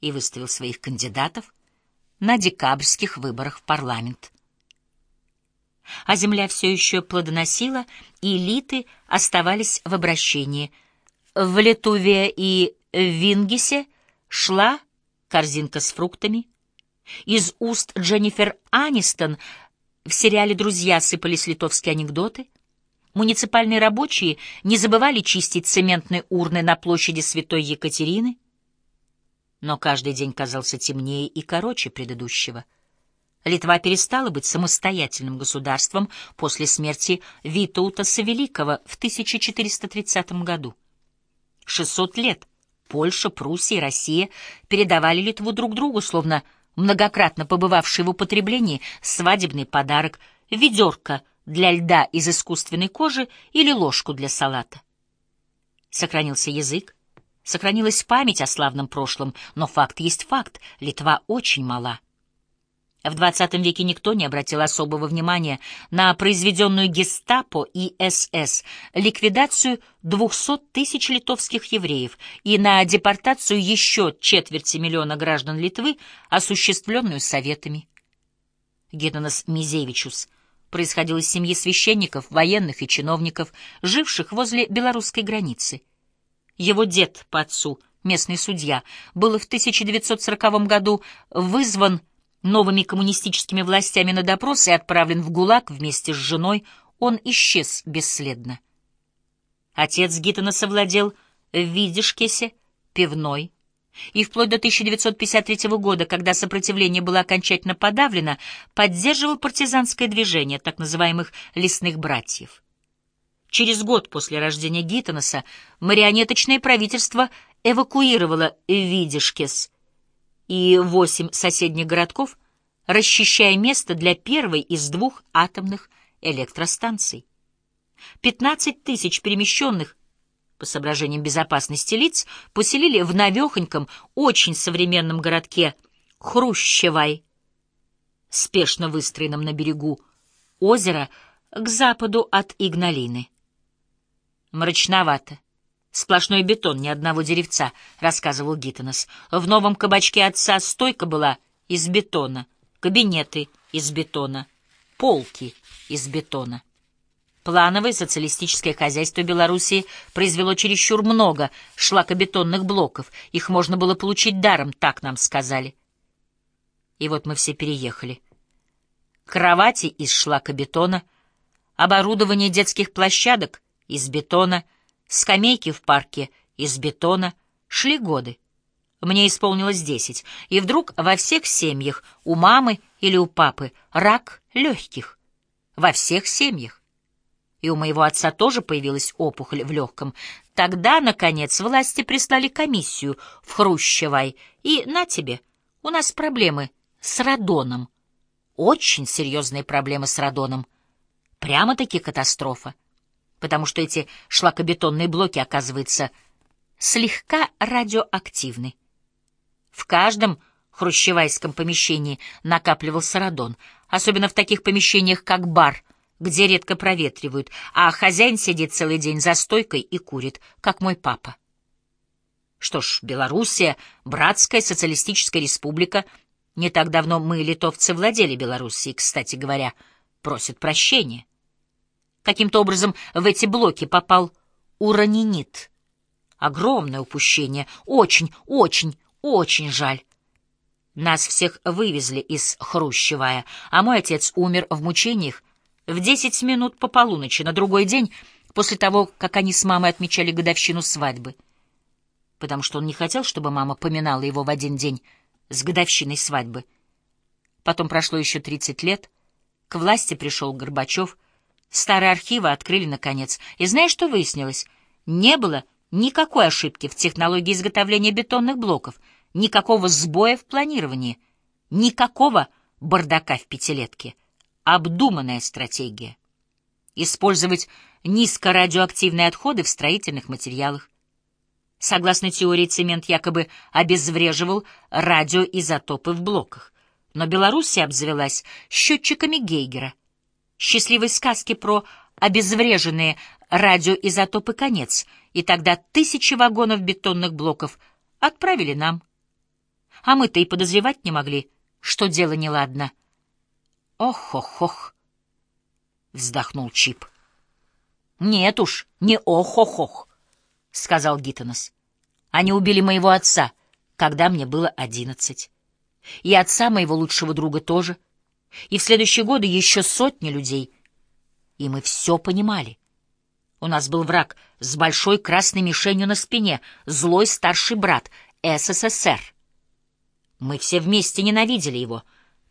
и выставил своих кандидатов на декабрьских выборах в парламент. А земля все еще плодоносила, и элиты оставались в обращении. В Летуве и Вингисе шла корзинка с фруктами. Из уст Дженнифер Анистон в сериале «Друзья» сыпались литовские анекдоты. Муниципальные рабочие не забывали чистить цементные урны на площади Святой Екатерины. Но каждый день казался темнее и короче предыдущего. Литва перестала быть самостоятельным государством после смерти Витаутаса Великого в 1430 году. 600 лет Польша, Пруссия и Россия передавали Литву друг другу, словно многократно побывавший в употреблении свадебный подарок, ведерко для льда из искусственной кожи или ложку для салата. Сохранился язык, сохранилась память о славном прошлом, но факт есть факт, Литва очень мала. В XX веке никто не обратил особого внимания на произведенную гестапо и СС ликвидацию 200 тысяч литовских евреев и на депортацию еще четверти миллиона граждан Литвы, осуществленную советами. Гедонос Мизевичус происходил из семьи священников, военных и чиновников, живших возле белорусской границы. Его дед по отцу, местный судья, был в 1940 году вызван новыми коммунистическими властями на допрос и отправлен в ГУЛАГ вместе с женой, он исчез бесследно. Отец Гиттона совладел в Видишкесе, пивной, и вплоть до 1953 года, когда сопротивление было окончательно подавлено, поддерживал партизанское движение так называемых «лесных братьев». Через год после рождения Гиттонаса марионеточное правительство эвакуировало Видишкес и восемь соседних городков, расчищая место для первой из двух атомных электростанций. 15 тысяч перемещенных по соображениям безопасности лиц поселили в навехоньком, очень современном городке Хрущевай, спешно выстроенном на берегу озера к западу от Игналины. Мрачновато. Сплошной бетон, ни одного деревца, — рассказывал Гиттенес. В новом кабачке отца стойка была из бетона, кабинеты из бетона, полки из бетона. Плановое социалистическое хозяйство Белоруссии произвело чересчур много шлакобетонных блоков. Их можно было получить даром, так нам сказали. И вот мы все переехали. Кровати из шлакобетона, оборудование детских площадок из бетона — скамейки в парке из бетона. Шли годы. Мне исполнилось десять, и вдруг во всех семьях, у мамы или у папы, рак легких. Во всех семьях. И у моего отца тоже появилась опухоль в легком. Тогда, наконец, власти прислали комиссию в Хрущевай, и на тебе, у нас проблемы с радоном. Очень серьезные проблемы с радоном. Прямо-таки катастрофа потому что эти шлакобетонные блоки, оказывается, слегка радиоактивны. В каждом хрущевайском помещении накапливался радон, особенно в таких помещениях, как бар, где редко проветривают, а хозяин сидит целый день за стойкой и курит, как мой папа. Что ж, Белоруссия, братская социалистическая республика, не так давно мы, литовцы, владели Белоруссией, кстати говоря, просит прощения. Каким-то образом в эти блоки попал уранинит. Огромное упущение. Очень, очень, очень жаль. Нас всех вывезли из Хрущевая, а мой отец умер в мучениях в десять минут по полуночи на другой день после того, как они с мамой отмечали годовщину свадьбы. Потому что он не хотел, чтобы мама поминала его в один день с годовщиной свадьбы. Потом прошло еще тридцать лет, к власти пришел Горбачев — Старые архивы открыли наконец. И знаешь, что выяснилось? Не было никакой ошибки в технологии изготовления бетонных блоков, никакого сбоя в планировании, никакого бардака в пятилетке. Обдуманная стратегия. Использовать низкорадиоактивные отходы в строительных материалах. Согласно теории, цемент якобы обезвреживал радиоизотопы в блоках. Но Белоруссия обзавелась счетчиками Гейгера, счастливой сказки про обезвреженные радиоизотопы конец, и тогда тысячи вагонов бетонных блоков отправили нам. А мы-то и подозревать не могли, что дело неладно. «Ох-ох-ох!» — вздохнул Чип. «Нет уж, не ох-ох-ох», — сказал Гиттонос. «Они убили моего отца, когда мне было одиннадцать. И отца моего лучшего друга тоже. И в следующие годы еще сотни людей. И мы все понимали. У нас был враг с большой красной мишенью на спине, злой старший брат, СССР. Мы все вместе ненавидели его,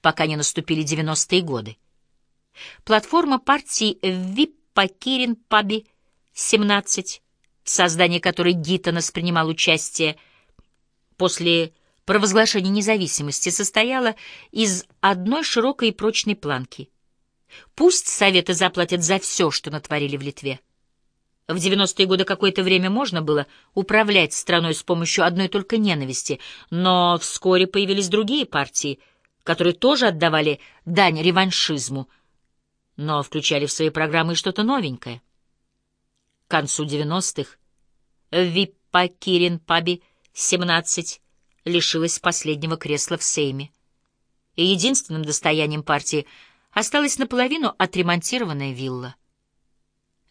пока не наступили девяностые годы. Платформа партии Виппакирин Паби 17, в создании которой Гиттонес принимал участие, после провозглашения независимости состояла из одной широкой и прочной планки. Пусть Советы заплатят за все, что натворили в Литве. В 90-е годы какое-то время можно было управлять страной с помощью одной только ненависти, но вскоре появились другие партии, которые тоже отдавали дань реваншизму, но включали в свои программы что-то новенькое. К концу 90-х Виппа Кирин Паби 17 лишилась последнего кресла в Сейме, и единственным достоянием партии осталась наполовину отремонтированная вилла.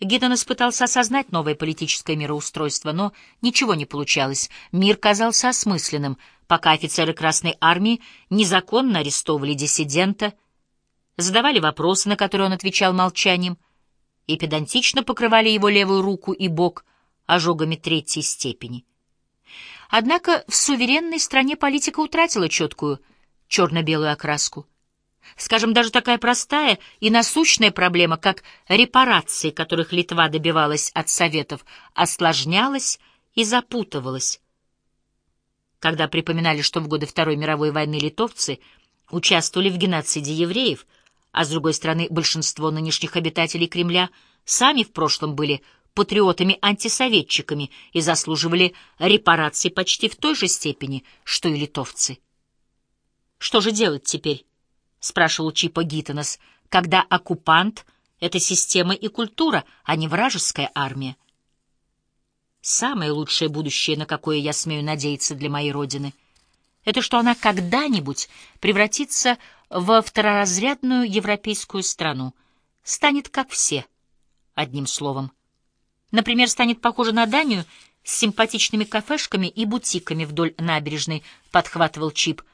Гидденес пытался осознать новое политическое мироустройство, но ничего не получалось. Мир казался осмысленным, пока офицеры Красной Армии незаконно арестовывали диссидента, задавали вопросы, на которые он отвечал молчанием, и педантично покрывали его левую руку и бок ожогами третьей степени. Однако в суверенной стране политика утратила четкую черно-белую окраску. Скажем, даже такая простая и насущная проблема, как репарации, которых Литва добивалась от Советов, осложнялась и запутывалась. Когда припоминали, что в годы Второй мировой войны литовцы участвовали в геноциде евреев, а с другой стороны большинство нынешних обитателей Кремля сами в прошлом были патриотами-антисоветчиками и заслуживали репараций почти в той же степени, что и литовцы. Что же делать теперь? — спрашивал Чипа Гиттенес, — когда оккупант — это система и культура, а не вражеская армия. Самое лучшее будущее, на какое я смею надеяться для моей родины, это что она когда-нибудь превратится во второразрядную европейскую страну, станет как все, одним словом. Например, станет похожа на Данию с симпатичными кафешками и бутиками вдоль набережной, подхватывал Чип —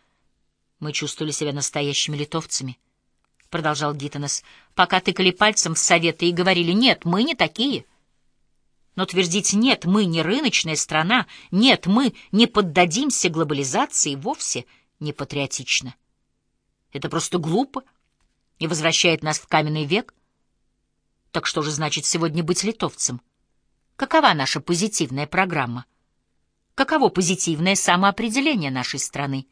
мы чувствовали себя настоящими литовцами, — продолжал Гиттенес, пока тыкали пальцем в советы и говорили «нет, мы не такие». Но твердить «нет, мы не рыночная страна», «нет, мы не поддадимся глобализации» вовсе не патриотично. Это просто глупо и возвращает нас в каменный век. Так что же значит сегодня быть литовцем? Какова наша позитивная программа? Каково позитивное самоопределение нашей страны?